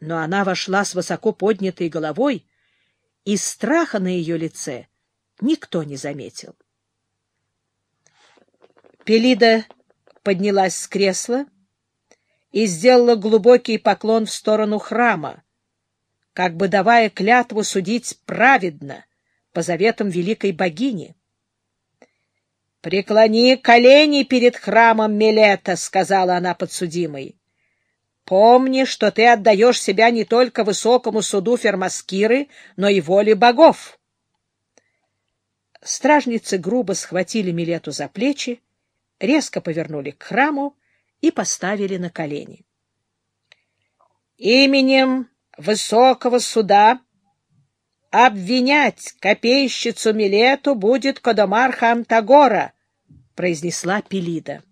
но она вошла с высоко поднятой головой, и страха на ее лице никто не заметил. Пелида поднялась с кресла и сделала глубокий поклон в сторону храма, как бы давая клятву судить праведно по заветам великой богини. «Преклони колени перед храмом Мелета», — сказала она подсудимой. Помни, что ты отдаешь себя не только высокому суду Фермаскиры, но и воле богов. Стражницы грубо схватили Милету за плечи, резко повернули к храму и поставили на колени. Именем высокого суда обвинять копейщицу Милету будет Кодомарха Антагора, произнесла Пелида.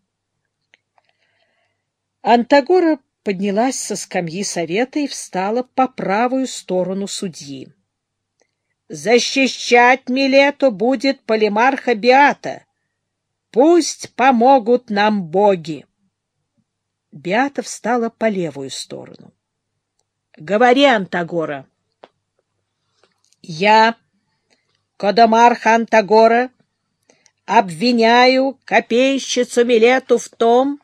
Антагора поднялась со скамьи совета и встала по правую сторону судьи. «Защищать Милету будет полимарха Биата. Пусть помогут нам боги!» Биата встала по левую сторону. «Говори, Антагора!» «Я, Кодомарха Антагора, обвиняю копейщицу Милету в том,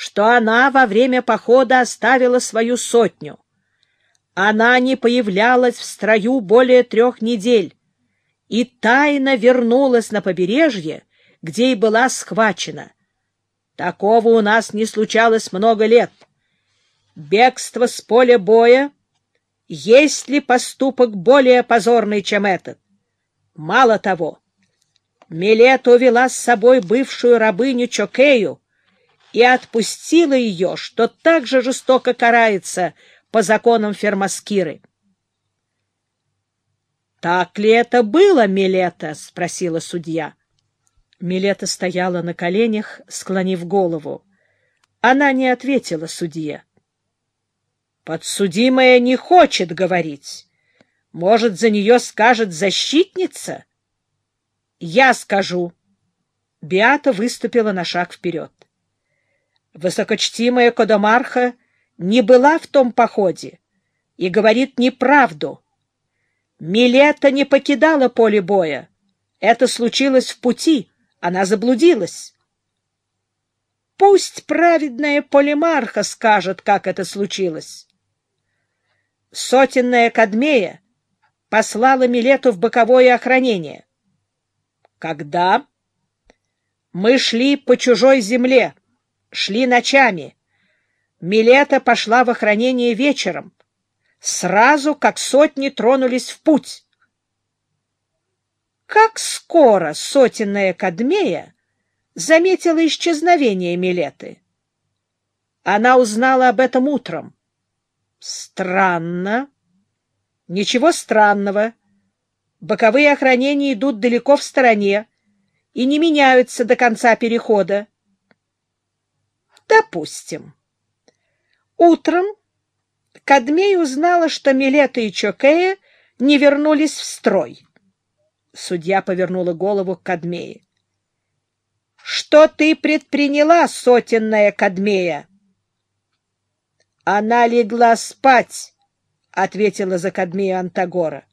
что она во время похода оставила свою сотню. Она не появлялась в строю более трех недель и тайно вернулась на побережье, где и была схвачена. Такого у нас не случалось много лет. Бегство с поля боя есть ли поступок более позорный, чем этот? Мало того, Милета увела с собой бывшую рабыню Чокею, и отпустила ее, что так же жестоко карается по законам Фермаскиры. — Так ли это было, Милета? — спросила судья. Милета стояла на коленях, склонив голову. Она не ответила судье. — Подсудимая не хочет говорить. Может, за нее скажет защитница? — Я скажу. Биата выступила на шаг вперед. Высокочтимая Кодомарха не была в том походе и говорит неправду. Милета не покидала поле боя. Это случилось в пути, она заблудилась. Пусть праведная Полимарха скажет, как это случилось. Сотенная Кадмея послала Милету в боковое охранение. Когда? Мы шли по чужой земле шли ночами. Милета пошла в охранение вечером, сразу как сотни тронулись в путь. Как скоро сотенная Кадмея заметила исчезновение Милеты? Она узнала об этом утром. Странно. Ничего странного. Боковые охранения идут далеко в стороне и не меняются до конца перехода. Допустим. Утром Кадмей узнала, что Милета и Чокея не вернулись в строй. Судья повернула голову к Кадмее. — Что ты предприняла, сотенная Кадмея? — Она легла спать, — ответила за Кадмея Антагора.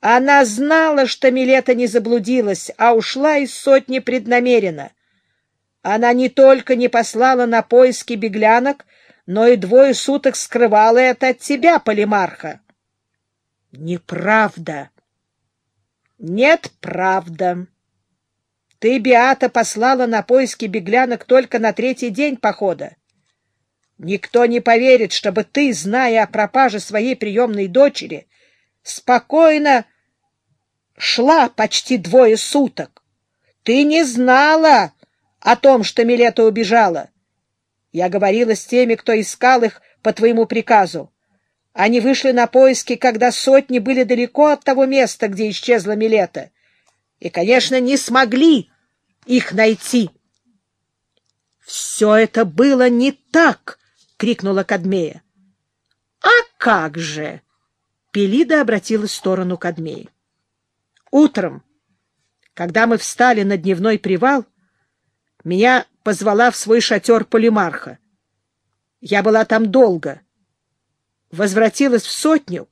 Она знала, что Милета не заблудилась, а ушла из сотни преднамеренно. Она не только не послала на поиски беглянок, но и двое суток скрывала это от тебя, Полимарха. — Неправда. — Нет, правда. Ты, Биата, послала на поиски беглянок только на третий день похода. Никто не поверит, чтобы ты, зная о пропаже своей приемной дочери, спокойно шла почти двое суток. Ты не знала, о том, что Милета убежала. Я говорила с теми, кто искал их по твоему приказу. Они вышли на поиски, когда сотни были далеко от того места, где исчезла Милета. И, конечно, не смогли их найти. — Все это было не так! — крикнула Кадмея. — А как же! Пелида обратилась в сторону Кадмеи. Утром, когда мы встали на дневной привал, меня позвала в свой шатер полимарха. Я была там долго. возвратилась в сотню